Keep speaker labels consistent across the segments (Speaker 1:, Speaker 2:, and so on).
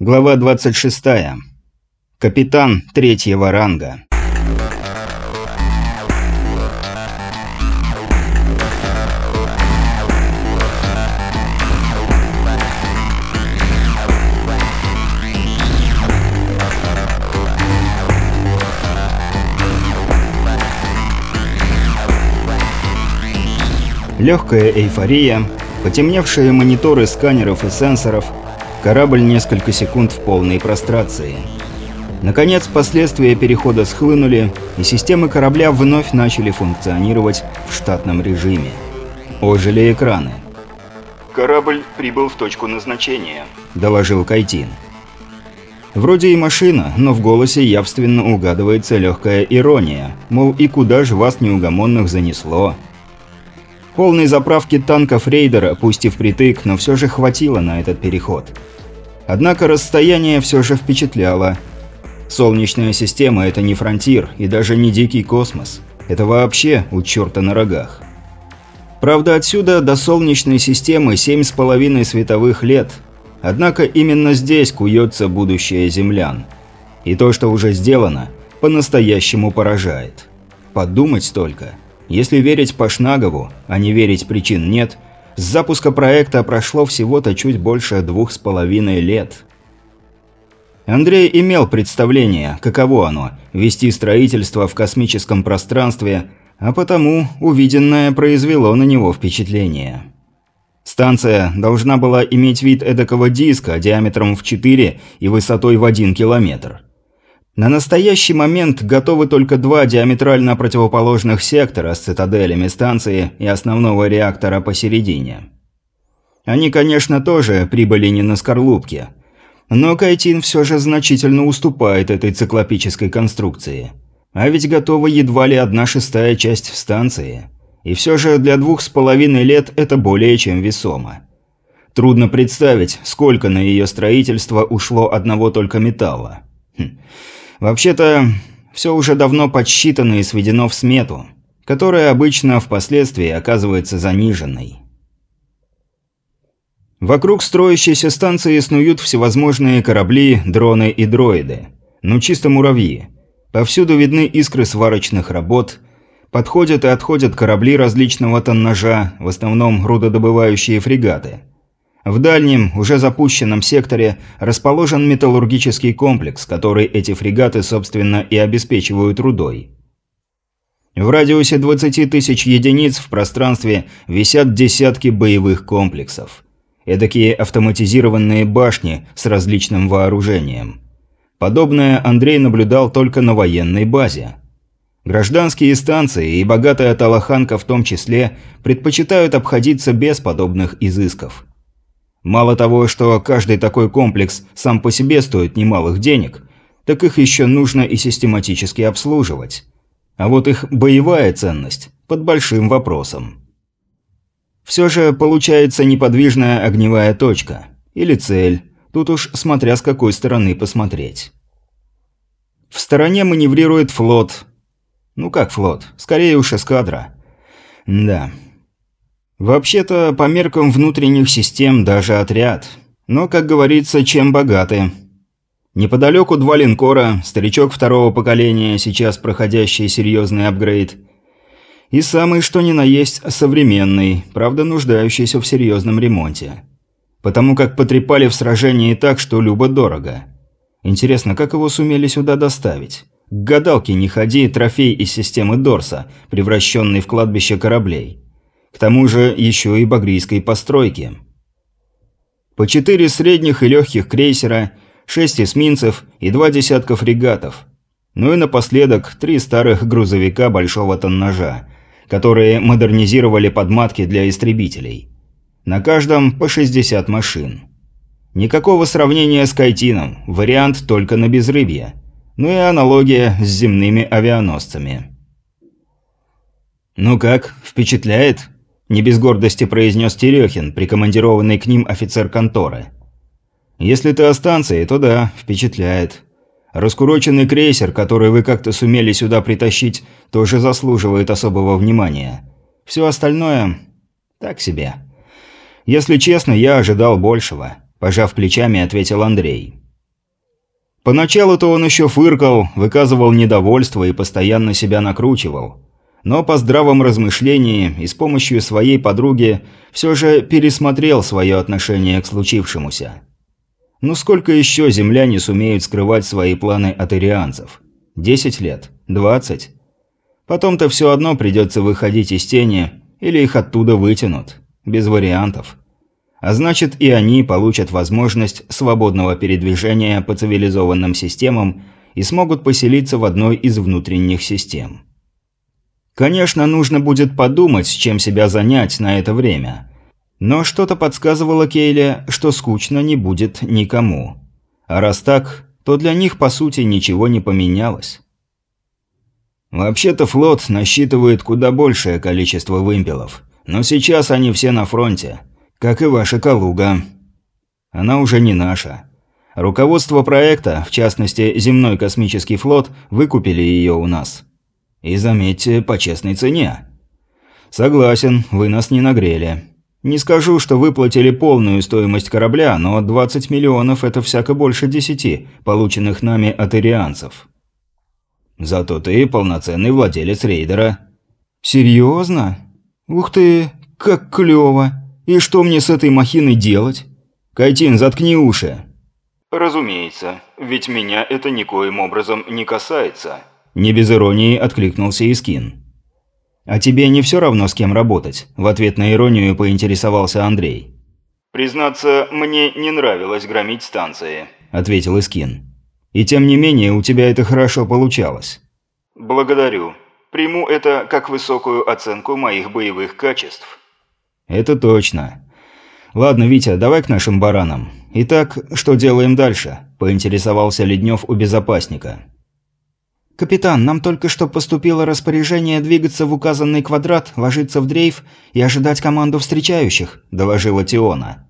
Speaker 1: Глава 26. Капитан третьего ранга. Легкая эйфория, потемневшие мониторы сканеров и сенсоров – Корабль несколько секунд в полной прострации. Наконец, последствия перехода схлынули, и системы корабля вновь начали функционировать в штатном режиме. Ожили экраны.
Speaker 2: «Корабль прибыл в точку назначения», –
Speaker 1: доложил Кайтин. Вроде и машина, но в голосе явственно угадывается легкая ирония, мол, и куда же вас неугомонных занесло. Полной заправки танков рейдера, пусть и впритык, но все же хватило на этот переход. Однако расстояние все же впечатляло. Солнечная система – это не фронтир и даже не дикий космос. Это вообще у черта на рогах. Правда, отсюда до Солнечной системы семь с половиной световых лет. Однако именно здесь куется будущее землян. И то, что уже сделано, по-настоящему поражает. Подумать только. Если верить Пашнагову, а не верить причин нет – с запуска проекта прошло всего-то чуть больше двух с половиной лет. Андрей имел представление, каково оно – вести строительство в космическом пространстве, а потому увиденное произвело на него впечатление. Станция должна была иметь вид эдакого диска диаметром в 4 и высотой в 1 километр. На настоящий момент готовы только два диаметрально противоположных сектора с цитаделями станции и основного реактора посередине. Они, конечно, тоже прибыли не на скорлупке. Но Кайтин все же значительно уступает этой циклопической конструкции. А ведь готова едва ли одна шестая часть станции. И все же для двух с половиной лет это более чем весомо. Трудно представить, сколько на ее строительство ушло одного только металла. Хм. Вообще-то, все уже давно подсчитано и сведено в смету, которая обычно впоследствии оказывается заниженной. Вокруг строящейся станции снуют всевозможные корабли, дроны и дроиды. Ну чисто муравьи. Повсюду видны искры сварочных работ, подходят и отходят корабли различного тоннажа, в основном рудодобывающие фрегаты – в дальнем, уже запущенном секторе расположен металлургический комплекс, который эти фрегаты, собственно, и обеспечивают рудой. В радиусе 20 тысяч единиц в пространстве висят десятки боевых комплексов. Эдакие автоматизированные башни с различным вооружением. Подобное Андрей наблюдал только на военной базе. Гражданские станции и богатая Талаханка в том числе предпочитают обходиться без подобных изысков. Мало того, что каждый такой комплекс сам по себе стоит немалых денег, так их еще нужно и систематически обслуживать. А вот их боевая ценность под большим вопросом. Все же получается неподвижная огневая точка. Или цель. Тут уж смотря с какой стороны посмотреть. В стороне маневрирует флот. Ну как флот? Скорее уж эскадра. Да, Вообще-то, по меркам внутренних систем, даже отряд. Но, как говорится, чем богаты. Неподалеку два линкора, старичок второго поколения, сейчас проходящий серьезный апгрейд. И самый что ни на есть современный, правда нуждающийся в серьезном ремонте. Потому как потрепали в сражении так, что любо-дорого. Интересно, как его сумели сюда доставить? К гадалке не ходи, трофей из системы Дорса, превращенный в кладбище кораблей. К тому же еще и багрийской постройки. По четыре средних и легких крейсера, шесть эсминцев и два десятка фрегатов. Ну и напоследок три старых грузовика большого тоннажа, которые модернизировали подматки для истребителей. На каждом по 60 машин. Никакого сравнения с Кайтином, вариант только на безрыбье. Ну и аналогия с земными авианосцами. «Ну как, впечатляет?» Не без гордости произнес Терехин, прикомандированный к ним офицер конторы. «Если ты о станции, то да, впечатляет. Раскуроченный крейсер, который вы как-то сумели сюда притащить, тоже заслуживает особого внимания. Все остальное... так себе. Если честно, я ожидал большего», – пожав плечами, ответил Андрей. Поначалу-то он еще фыркал, выказывал недовольство и постоянно себя накручивал. Но по здравом размышлении и с помощью своей подруги все же пересмотрел свое отношение к случившемуся. Ну сколько еще земляне сумеют скрывать свои планы от ирианцев? Десять лет? Двадцать? Потом-то все одно придется выходить из тени, или их оттуда вытянут. Без вариантов. А значит и они получат возможность свободного передвижения по цивилизованным системам и смогут поселиться в одной из внутренних систем. Конечно, нужно будет подумать, чем себя занять на это время. Но что-то подсказывало Кейле, что скучно не будет никому. А раз так, то для них по сути ничего не поменялось. Вообще-то флот насчитывает куда большее количество вымпелов, но сейчас они все на фронте, как и ваша Калуга. Она уже не наша. Руководство проекта, в частности земной космический флот, выкупили ее у нас. И заметьте, по честной цене. Согласен, вы нас не нагрели. Не скажу, что выплатили полную стоимость корабля, но 20 миллионов – это всяко больше 10, полученных нами от ирианцев. Зато ты полноценный владелец рейдера». «Серьезно? Ух ты, как клёво! И что мне с этой махиной делать? Кайтин, заткни уши!»
Speaker 2: «Разумеется, ведь меня это никоим образом не касается».
Speaker 1: Не без иронии откликнулся Искин. «А тебе не все равно, с кем работать?» – в ответ на иронию поинтересовался Андрей.
Speaker 2: «Признаться, мне не нравилось громить станции», –
Speaker 1: ответил Искин. И тем не менее, у тебя это хорошо получалось.
Speaker 2: Благодарю. Приму это как высокую оценку моих боевых качеств.
Speaker 1: Это точно. Ладно, Витя, давай к нашим баранам. Итак, что делаем дальше? Поинтересовался Леднев у безопасника.
Speaker 3: «Капитан, нам только что поступило распоряжение двигаться в указанный квадрат, ложиться в дрейф и ожидать команду встречающих», – доложила Тиона.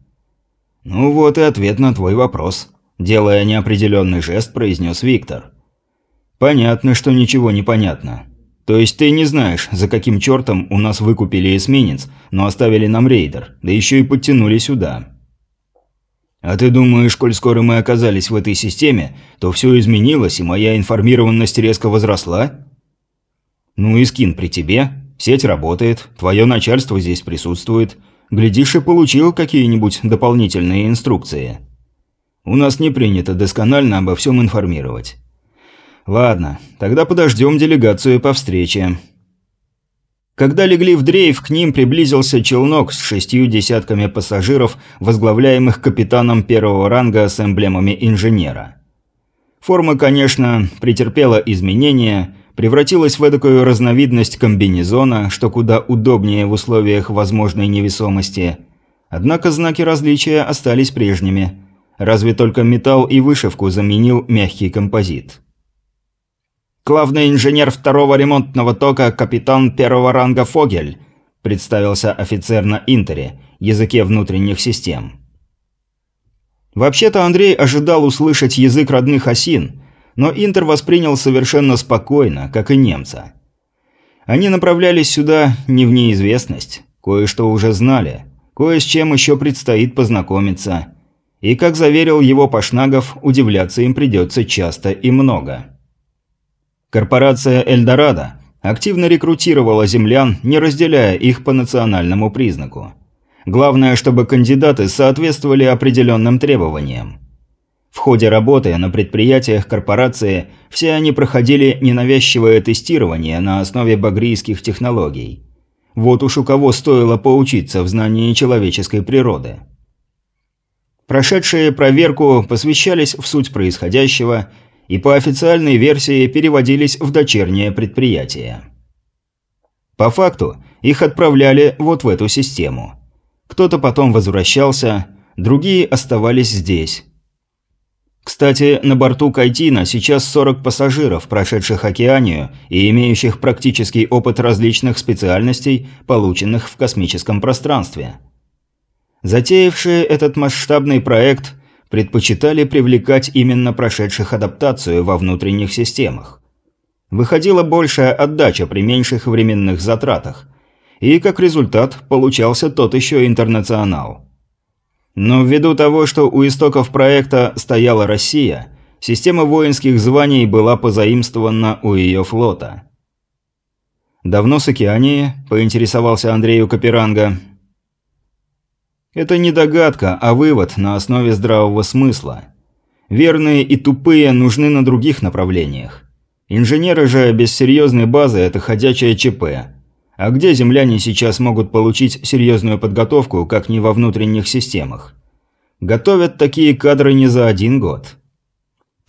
Speaker 1: «Ну вот и ответ на твой вопрос», Делая неопределенный жест, произнес Виктор. «Понятно, что ничего не понятно. То есть ты не знаешь, за каким чертом у нас выкупили эсминец, но оставили нам рейдер, да еще и подтянули сюда». «А ты думаешь, коль скоро мы оказались в этой системе, то все изменилось, и моя информированность резко возросла?» «Ну и скин при тебе. Сеть работает, твое начальство здесь присутствует. Глядишь и получил какие-нибудь дополнительные инструкции». У нас не принято досконально обо всем информировать. Ладно, тогда подождем делегацию по встрече. Когда легли в дрейф, к ним приблизился челнок с шестью десятками пассажиров, возглавляемых капитаном первого ранга с эмблемами инженера. Форма, конечно, претерпела изменения, превратилась в эдакую разновидность комбинезона, что куда удобнее в условиях возможной невесомости. Однако знаки различия остались прежними – Разве только металл и вышивку заменил мягкий композит.
Speaker 3: «Главный инженер второго ремонтного тока, капитан первого ранга Фогель», представился офицер на Интере, языке внутренних систем.
Speaker 1: Вообще-то Андрей ожидал услышать язык родных осин, но Интер воспринял совершенно спокойно, как и немца. Они направлялись сюда не в неизвестность, кое-что уже знали, кое с чем еще предстоит познакомиться – и, как заверил его Пашнагов, удивляться им придется часто и много. Корпорация «Эльдорадо» активно рекрутировала землян, не разделяя их по национальному признаку. Главное, чтобы кандидаты соответствовали определенным требованиям. В ходе работы на предприятиях корпорации все они проходили ненавязчивое тестирование на основе багрийских технологий. Вот уж у кого стоило поучиться в знании человеческой природы. Прошедшие проверку посвящались в суть происходящего и по официальной версии переводились в дочернее предприятие. По факту их отправляли вот в эту систему. Кто-то потом возвращался, другие оставались здесь. Кстати, на борту Кайтина сейчас 40 пассажиров, прошедших океанию и имеющих практический опыт различных специальностей, полученных в космическом пространстве – Затеявшие этот масштабный проект предпочитали привлекать именно прошедших адаптацию во внутренних системах. Выходила большая отдача при меньших временных затратах, и как результат получался тот еще интернационал. Но ввиду того, что у истоков проекта стояла Россия, Система воинских званий была позаимствована у ее флота. «Давно с Океании?» – поинтересовался Андрею Каперанга. «Это не догадка, а вывод на основе здравого смысла. Верные и тупые нужны на других направлениях. Инженеры же без серьезной базы – это ходячая ЧП. А где земляне сейчас могут получить серьезную подготовку, как не во внутренних системах? Готовят такие кадры не за один год».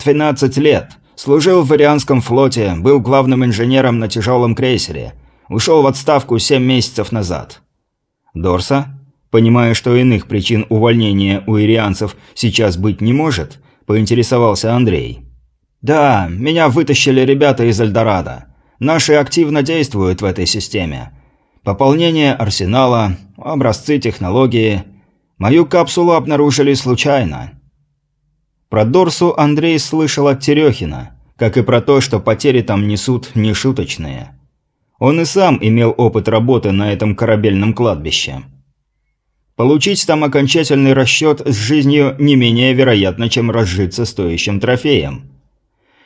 Speaker 1: «12 лет. Служил в Варианском флоте, был главным инженером на тяжелом крейсере. Ушел в отставку 7 месяцев назад». «Дорса?» Понимая, что иных причин увольнения у ирианцев сейчас быть не может, поинтересовался Андрей. «Да, меня вытащили ребята из Эльдорадо. Наши активно действуют в этой системе. Пополнение арсенала, образцы технологии. Мою капсулу обнаружили случайно. Про Дорсу Андрей слышал от Терехина, как и про то, что потери там несут нешуточные. Он и сам имел опыт работы на этом корабельном кладбище. Получить там окончательный расчет с жизнью не менее вероятно, чем разжиться стоящим трофеем.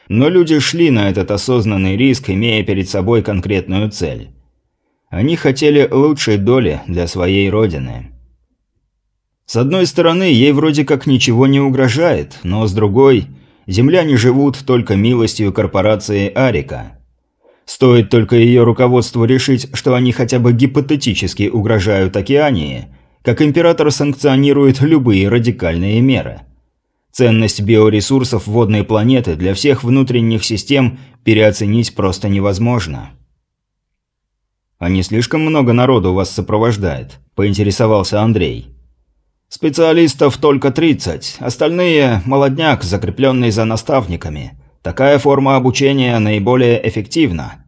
Speaker 1: Но люди шли на этот осознанный риск, имея перед собой конкретную цель. Они хотели лучшей доли для своей родины. С одной стороны, ей вроде как ничего не угрожает, но с другой, земляне живут только милостью корпорации Арика. Стоит только ее руководству решить, что они хотя бы гипотетически угрожают Океании, как император санкционирует любые радикальные меры. Ценность биоресурсов водной планеты для всех внутренних систем переоценить просто невозможно. «А не слишком много народу вас сопровождает?» – поинтересовался Андрей. Специалистов только 30, остальные – молодняк, закрепленный за наставниками. Такая форма обучения наиболее эффективна.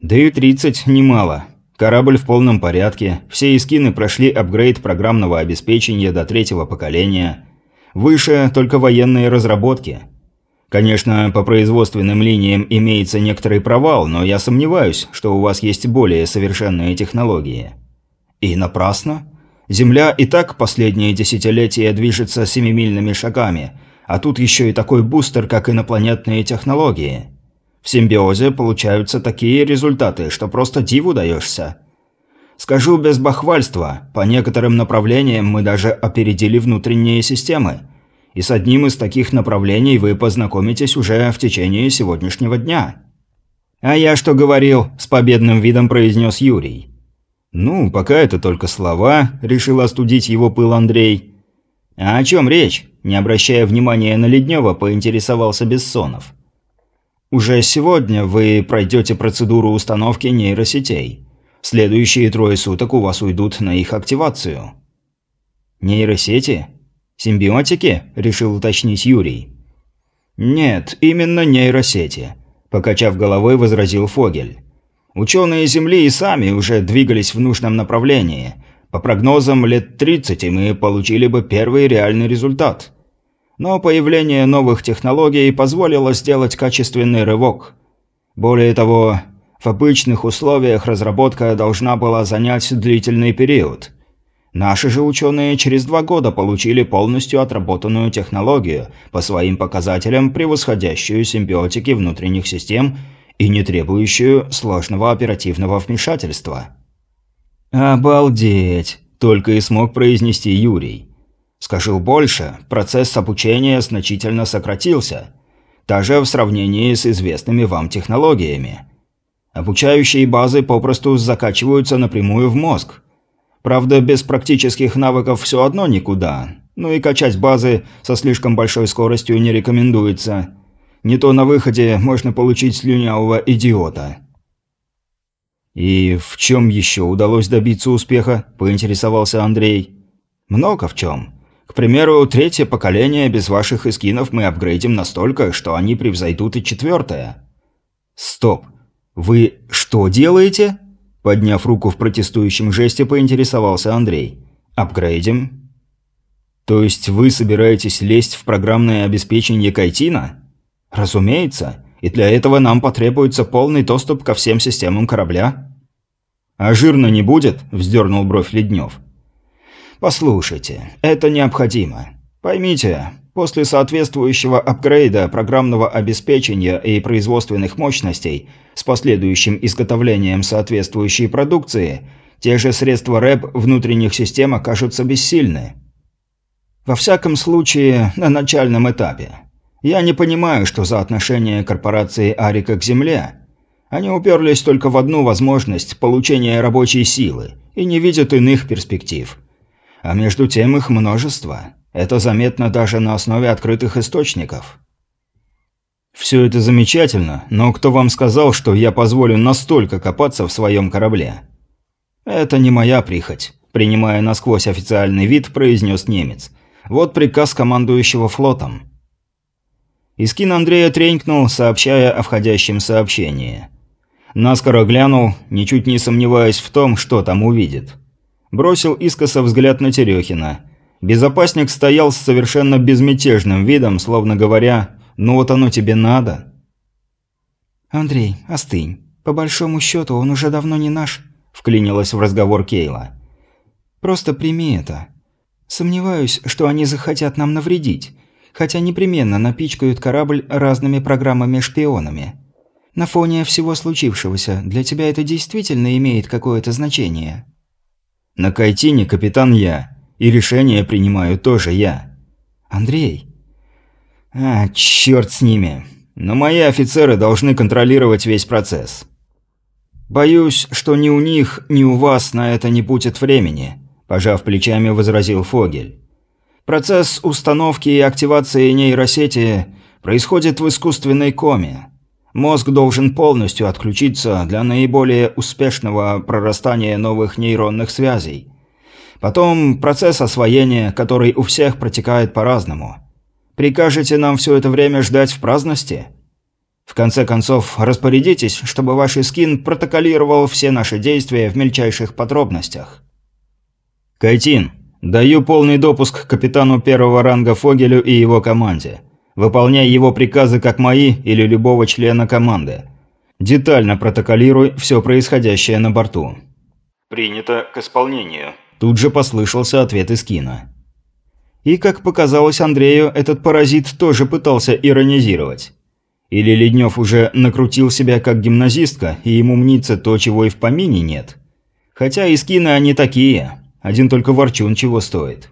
Speaker 1: Да и 30 немало. Корабль в полном порядке, все эскины прошли апгрейд программного обеспечения до третьего поколения. Выше только военные разработки. Конечно, по производственным линиям имеется некоторый провал, но я сомневаюсь, что у вас есть более совершенные технологии. И напрасно? Земля и так последние десятилетия движется семимильными шагами, а тут еще и такой бустер, как инопланетные технологии. В симбиозе получаются такие результаты, что просто диву даешься. Скажу без бахвальства, по некоторым направлениям мы даже опередили внутренние системы. И с одним из таких направлений вы познакомитесь уже в течение сегодняшнего дня. «А я что говорил?» – с победным видом произнес Юрий. «Ну, пока это только слова», – решил остудить его пыл Андрей. «А о чем речь?» – не обращая внимания на Леднева, поинтересовался Бессонов. «Уже сегодня вы пройдете процедуру установки нейросетей. Следующие трое суток у вас уйдут на их активацию». «Нейросети? Симбиотики?» – решил уточнить Юрий. «Нет, именно нейросети», – покачав головой, возразил Фогель. Ученые Земли и сами уже двигались в нужном направлении. По прогнозам, лет 30 мы получили бы первый реальный результат. Но появление новых технологий позволило сделать качественный рывок. Более того, в обычных условиях разработка должна была занять длительный период. Наши же ученые через два года получили полностью отработанную технологию, по своим показателям превосходящую симбиотики внутренних систем – и не требующую сложного оперативного вмешательства. «Обалдеть!» – только и смог произнести Юрий. «Скажу больше, процесс обучения значительно сократился, даже в сравнении с известными вам технологиями. Обучающие базы попросту закачиваются напрямую в мозг. Правда, без практических навыков все одно никуда, ну и качать базы со слишком большой скоростью не рекомендуется». Не то на выходе можно получить слюнявого идиота. «И в чем еще удалось добиться успеха?» – поинтересовался Андрей. «Много в чем. К примеру, третье поколение без ваших эскинов мы апгрейдим настолько, что они превзойдут и четвертое». «Стоп! Вы что делаете?» Подняв руку в протестующем жесте, поинтересовался Андрей. «Апгрейдим?» «То есть вы собираетесь лезть в программное обеспечение Кайтина?» «Разумеется. И для этого нам потребуется полный доступ ко всем системам корабля». «А жирно не будет?» – вздернул бровь Леднев. «Послушайте, это необходимо. Поймите, после соответствующего апгрейда программного обеспечения и производственных мощностей с последующим изготовлением соответствующей продукции, те же средства РЭП внутренних систем окажутся бессильны. Во всяком случае, на начальном этапе. Я не понимаю, что за отношение корпорации Арика к Земле. Они уперлись только в одну возможность – получения рабочей силы, и не видят иных перспектив. А между тем их множество. Это заметно даже на основе открытых источников. Все это замечательно, но кто вам сказал, что я позволю настолько копаться в своем корабле? Это не моя прихоть, принимая насквозь официальный вид, произнес немец. Вот приказ командующего флотом. Искин Андрея тренькнул, сообщая о входящем сообщении. Наскоро глянул, ничуть не сомневаясь в том, что там увидит. Бросил искоса взгляд на Терехина – Безопасник стоял с совершенно безмятежным видом, словно говоря «ну вот оно тебе надо».
Speaker 4: «Андрей, остынь. По большому счету он уже давно не наш», – вклинилась в разговор Кейла. «Просто прими это. Сомневаюсь, что они захотят нам навредить, хотя непременно напичкают корабль разными программами-шпионами. На фоне всего случившегося для тебя это действительно имеет какое-то значение?»
Speaker 1: «На Кайтине капитан я», и решение принимаю тоже я.
Speaker 4: Андрей.
Speaker 1: А, черт с ними. Но мои офицеры должны контролировать весь процесс. Боюсь, что ни у них, ни у вас на это не будет времени, пожав плечами, возразил Фогель. Процесс установки и активации нейросети происходит в искусственной коме. Мозг должен полностью отключиться для наиболее успешного прорастания новых нейронных связей. Потом процесс освоения, который у всех протекает по-разному. Прикажете нам все это время ждать в праздности? В конце концов, распорядитесь, чтобы ваш скин протоколировал все наши действия в мельчайших подробностях. Кайтин, даю полный допуск капитану первого ранга Фогелю и его команде. Выполняй его приказы как мои или любого члена команды. Детально протоколируй все происходящее на борту.
Speaker 2: Принято к исполнению.
Speaker 1: Тут же послышался ответ из кино. И, как показалось Андрею, этот паразит тоже пытался иронизировать. Или Леднев уже накрутил себя как гимназистка, и ему мнится то, чего и в помине нет. Хотя и скины они такие, один только ворчун чего стоит.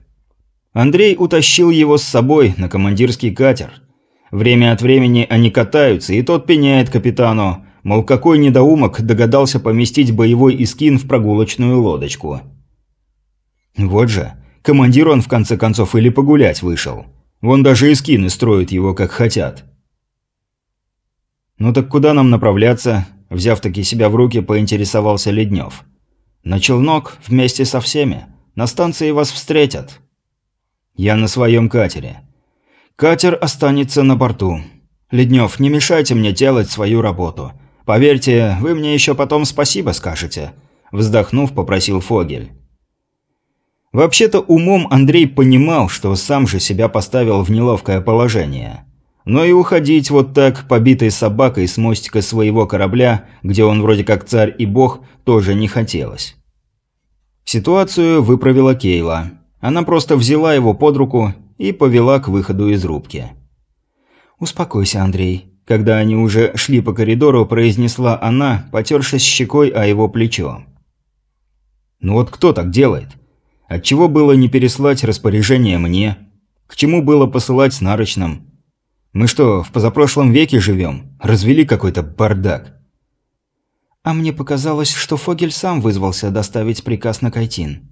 Speaker 1: Андрей утащил его с собой на командирский катер. Время от времени они катаются, и тот пеняет капитану, мол, какой недоумок догадался поместить боевой искин в прогулочную лодочку. Вот же, командир он в конце концов или погулять вышел. Вон даже и скины строят его как хотят. «Ну так куда нам направляться?» Взяв таки себя в руки, поинтересовался Леднев. «На челнок вместе со всеми. На станции вас встретят». «Я на своем катере». «Катер останется на борту. Леднев, не мешайте мне делать свою работу. Поверьте, вы мне еще потом спасибо скажете», – вздохнув, попросил Фогель. Вообще-то умом Андрей понимал, что сам же себя поставил в неловкое положение. Но и уходить вот так, побитой собакой с мостика своего корабля, где он вроде как царь и бог, тоже не хотелось. Ситуацию выправила Кейла. Она просто взяла его под руку и повела к выходу из рубки.
Speaker 4: «Успокойся, Андрей», –
Speaker 1: когда они уже шли по коридору, произнесла она, потершись щекой о его плечо. «Ну вот кто так делает? Отчего было не переслать распоряжение мне? К чему было посылать с нарочным? Мы что, в позапрошлом веке живем? Развели какой-то бардак.
Speaker 4: А мне показалось, что Фогель сам вызвался доставить приказ на Кайтин.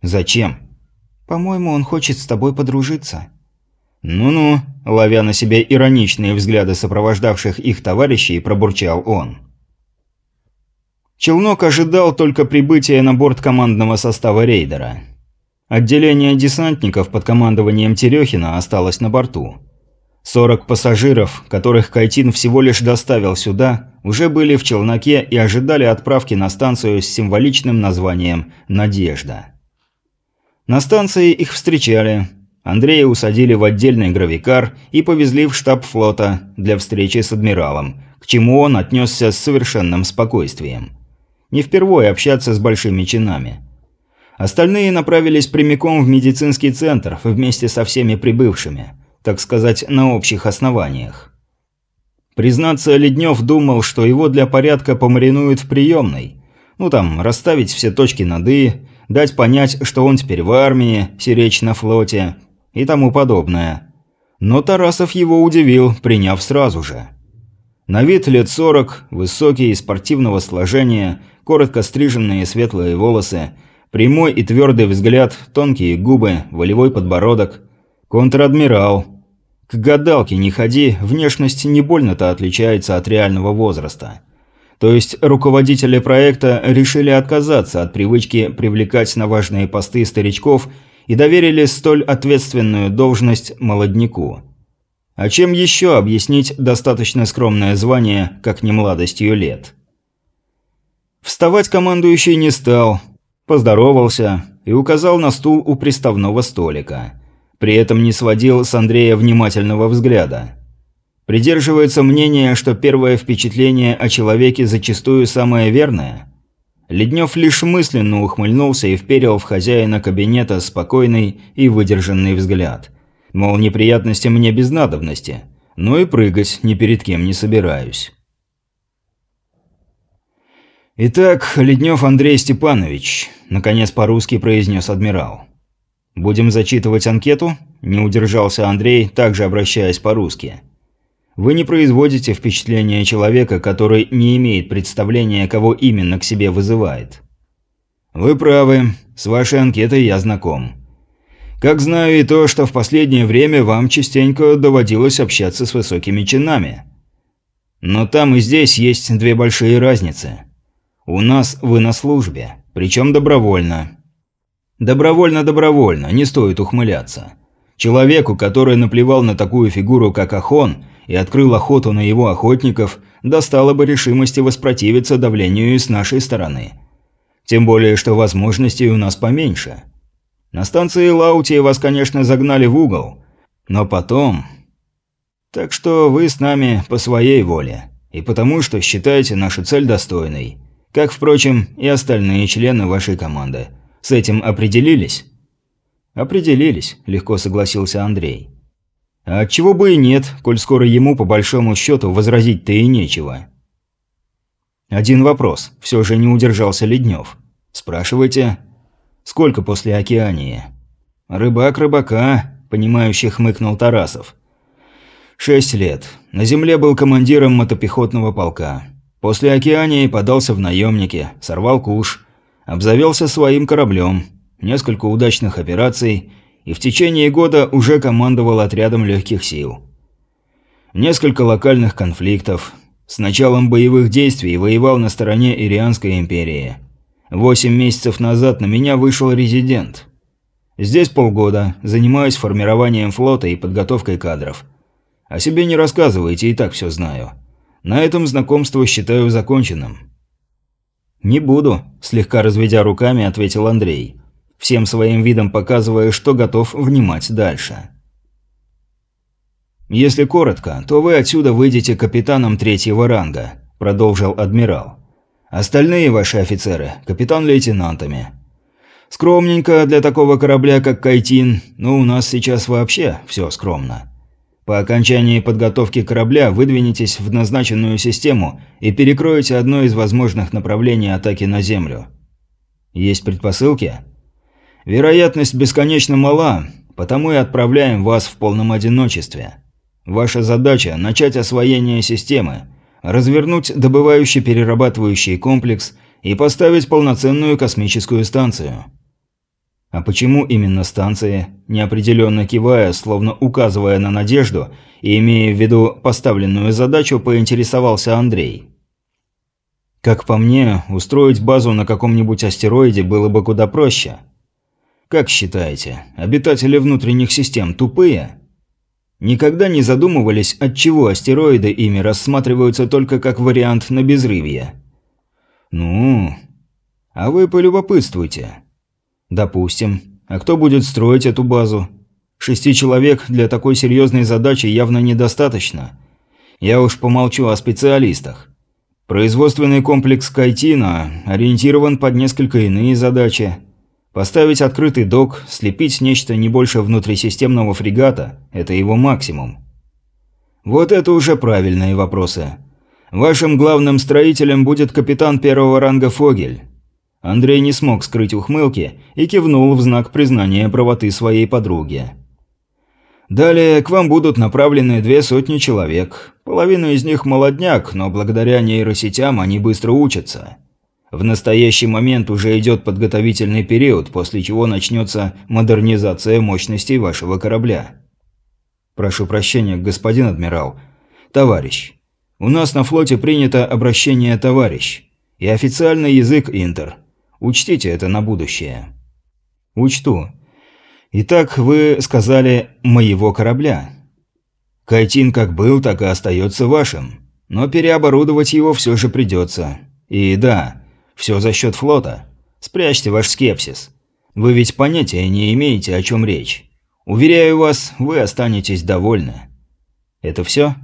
Speaker 1: Зачем?
Speaker 4: По-моему, он хочет с тобой подружиться.
Speaker 1: Ну-ну, ловя на себе ироничные взгляды сопровождавших их товарищей, пробурчал он. Челнок ожидал только прибытия на борт командного состава рейдера. Отделение десантников под командованием Терехина осталось на борту. 40 пассажиров, которых Кайтин всего лишь доставил сюда, уже были в челноке и ожидали отправки на станцию с символичным названием «Надежда». На станции их встречали. Андрея усадили в отдельный гравикар и повезли в штаб флота для встречи с адмиралом, к чему он отнесся с совершенным спокойствием. Не впервые общаться с большими чинами. Остальные направились прямиком в медицинский центр вместе со всеми прибывшими, так сказать, на общих основаниях. Признаться, Леднев думал, что его для порядка помаринуют в приемной. Ну там, расставить все точки над «и», дать понять, что он теперь в армии, сиречь на флоте и тому подобное. Но Тарасов его удивил, приняв сразу же. На вид лет сорок, высокий и спортивного сложения, коротко стриженные светлые волосы – Прямой и твердый взгляд, тонкие губы, волевой подбородок. Контр-адмирал. К гадалке не ходи, внешность не больно-то отличается от реального возраста. То есть руководители проекта решили отказаться от привычки привлекать на важные посты старичков и доверили столь ответственную должность молодняку. А чем еще объяснить достаточно скромное звание, как не младостью лет? Вставать командующий не стал – Поздоровался и указал на стул у приставного столика. При этом не сводил с Андрея внимательного взгляда. Придерживается мнения, что первое впечатление о человеке зачастую самое верное. Леднев лишь мысленно ухмыльнулся и вперил в хозяина кабинета спокойный и выдержанный взгляд. Мол, неприятности мне без надобности, но и прыгать ни перед кем не собираюсь. «Итак, Леднев Андрей Степанович», – наконец по-русски произнес адмирал. «Будем зачитывать анкету?» – не удержался Андрей, также обращаясь по-русски. «Вы не производите впечатление человека, который не имеет представления, кого именно к себе вызывает». «Вы правы. С вашей анкетой я знаком. Как знаю и то, что в последнее время вам частенько доводилось общаться с высокими чинами. Но там и здесь есть две большие разницы». У нас вы на службе, причем добровольно. Добровольно-добровольно, не стоит ухмыляться. Человеку, который наплевал на такую фигуру, как Ахон, и открыл охоту на его охотников, достало бы решимости воспротивиться давлению с нашей стороны. Тем более, что возможностей у нас поменьше. На станции Лаути вас, конечно, загнали в угол, но потом... Так что вы с нами по своей воле, и потому что считаете нашу цель достойной. Как, впрочем, и остальные члены вашей команды. С этим определились?» «Определились», – легко согласился Андрей. «А отчего бы и нет, коль скоро ему, по большому счету, возразить-то и нечего». «Один вопрос. Все же не удержался Леднев. Спрашивайте, сколько после океании?» «Рыбак рыбака», – понимающе хмыкнул Тарасов. «Шесть лет. На земле был командиром мотопехотного полка. После Океании подался в наемники, сорвал куш, обзавелся своим кораблем, несколько удачных операций и в течение года уже командовал отрядом легких сил. Несколько локальных конфликтов. С началом боевых действий воевал на стороне Ирианской империи. Восемь месяцев назад на меня вышел резидент. Здесь полгода, занимаюсь формированием флота и подготовкой кадров. О себе не рассказывайте, и так все знаю. На этом знакомство считаю законченным». «Не буду», – слегка разведя руками, ответил Андрей, всем своим видом показывая, что готов внимать дальше. «Если коротко, то вы отсюда выйдете капитаном третьего ранга», – продолжил адмирал. «Остальные ваши офицеры – капитан-лейтенантами. Скромненько для такого корабля, как Кайтин, но у нас сейчас вообще все скромно. По окончании подготовки корабля выдвинетесь в назначенную систему и перекроете одно из возможных направлений атаки на Землю. Есть предпосылки? Вероятность бесконечно мала, потому и отправляем вас в полном одиночестве. Ваша задача – начать освоение системы, развернуть добывающий-перерабатывающий комплекс и поставить полноценную космическую станцию. А почему именно станции, неопределенно кивая, словно указывая на надежду и имея в виду поставленную задачу, поинтересовался Андрей. Как по мне, устроить базу на каком-нибудь астероиде было бы куда проще. Как считаете, обитатели внутренних систем тупые? Никогда не задумывались, отчего астероиды ими рассматриваются только как вариант на безрыбье? Ну, а вы полюбопытствуйте. Допустим. А кто будет строить эту базу? Шести человек для такой серьезной задачи явно недостаточно. Я уж помолчу о специалистах. Производственный комплекс Кайтина ориентирован под несколько иные задачи. Поставить открытый док, слепить нечто не больше внутрисистемного фрегата – это его максимум. Вот это уже правильные вопросы. Вашим главным строителем будет капитан первого ранга Фогель. Андрей не смог скрыть ухмылки и кивнул в знак признания правоты своей подруги. Далее к вам будут направлены две сотни человек. Половина из них молодняк, но благодаря нейросетям они быстро учатся. В настоящий момент уже идет подготовительный период, после чего начнется модернизация мощностей вашего корабля. Прошу прощения, господин адмирал. Товарищ. У нас на флоте принято обращение «товарищ». И официальный язык «интер». Учтите это на будущее. Учту. Итак, вы сказали «моего корабля». Кайтин как был, так и остается вашим. Но переоборудовать его все же придется. И да, все за счет флота. Спрячьте ваш скепсис. Вы ведь понятия не имеете, о чем речь. Уверяю вас, вы останетесь довольны. Это все?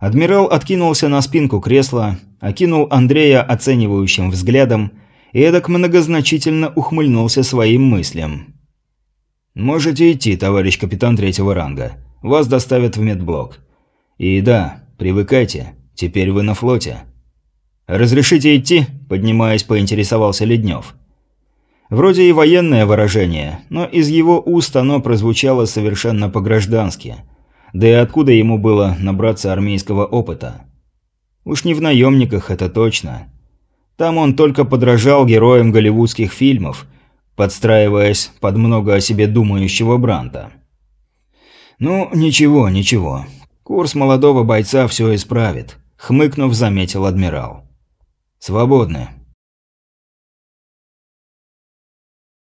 Speaker 1: Адмирал откинулся на спинку кресла, окинул Андрея оценивающим взглядом и эдак многозначительно ухмыльнулся своим мыслям. «Можете идти, товарищ капитан третьего ранга. Вас доставят в медблок. И да, привыкайте, теперь вы на флоте». «Разрешите идти?» – поднимаясь, поинтересовался Леднев. Вроде и военное выражение, но из его уст оно прозвучало совершенно по-граждански. Да и откуда ему было набраться армейского опыта? Уж не в наемниках, это точно. Там он только подражал героям голливудских фильмов, подстраиваясь под много о себе думающего Бранта. «Ну, ничего, ничего. Курс молодого бойца все исправит», – хмыкнув, заметил адмирал. «Свободны.